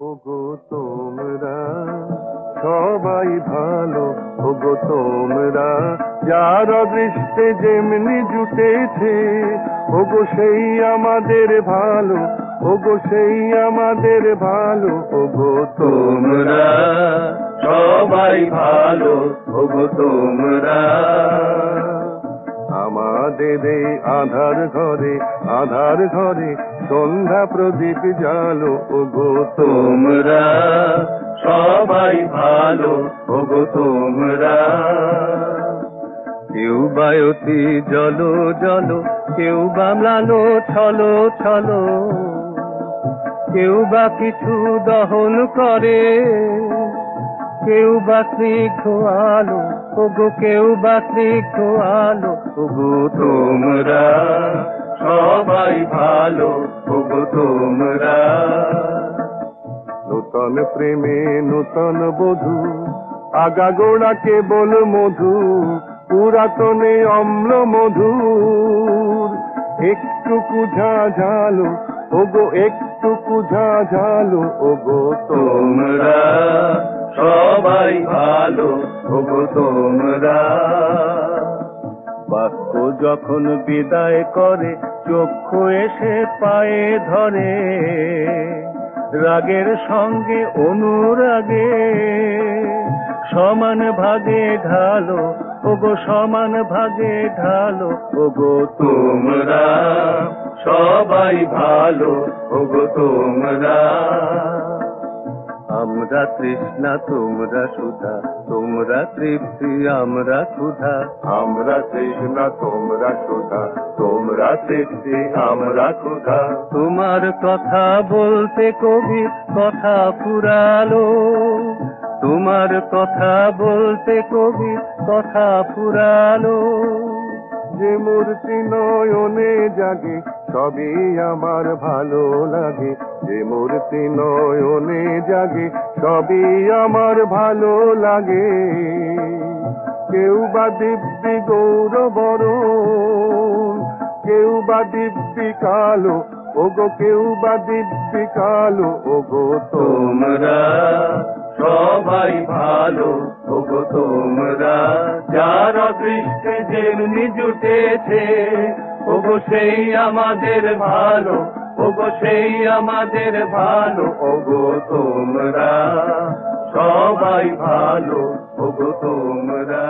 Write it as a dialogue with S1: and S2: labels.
S1: ওগো তোমরা, সবাই ভালো, ওগো তোমরা। যার দৃষ্টে যেমনি জুটেছে, ওগো সেই আমাদের ভালো, ওগো সেই আমাদের ভালো, ওগো তোমরা। সবাই ভালো, ওগো তোমরা। আমাদের এই আধার ঘরে আধার ঘরে, সন্ধ্যা প্রদীপ জালো ওগো তোমরা সবাই ভালো, ওগো তোমরা। কেউ বায়তি জলো জলো, কেউ বা ম্লানো, ছলো ছলো। কেউ বা কিছু দহন করে। কেউ বা স্নিগ্ধ আলো ওগো কেউ বা স্নিগ্ধ আলো ওগো তোমরা সবাই ভালো, ওগো তোমরা। নূতন প্রেমে নূতন বধু, আগাগোড়া কেবল মধু, পুরাতনে অম্ল মধুর। একটু কুঝা ঝালো ওগো একটু কুঝা ঝালো ওগো তোমরা। ভালো ওগো তোমরা। বাক্য যখন বিদায় করে, চক্ষু এসে পায়ে ধরে। রাগের সঙ্গে অনুরাগে, সমান ভাগে ঢালো, ওগো সমান ভাগে ঢালো, ওগো তোমরা। সবাই ভালো, ওগো তোমরা। আমরা তৃষ্ণা তোমরা সুধা তোমরা তৃপ্তি আমরা ক্ষুধা। আমরা তৃষ্ণা তোমরা সুধা তোমরা তৃপ্তি আমরা ক্ষুধা। তোমার কথা বলতে কবি কথা ফুরালো। তোমার কথা বলতে কবি কথা ফুরালো। যে মূর্তি নয়নে জাগে, সবই আমার ভালো লাগে। যে মূর্তি নয়নে জাগে, সবই আমার ভালো লাগে। কেউ বা দিব্যি গৌরবর কেউ বা দিব্যি কালো, ওগো কেউ বা দিব্যি কালো, ওগো তোমরা। সবাই ভালো, ওগো তোমরা যারা বৃষ্টি যেমনি জুটেছে, ওগো সেই আমাদের ভালো, ওগো সেই আমাদের ভালো, ওগো তোমরা সবাই ভালো, ওগো তোমরা।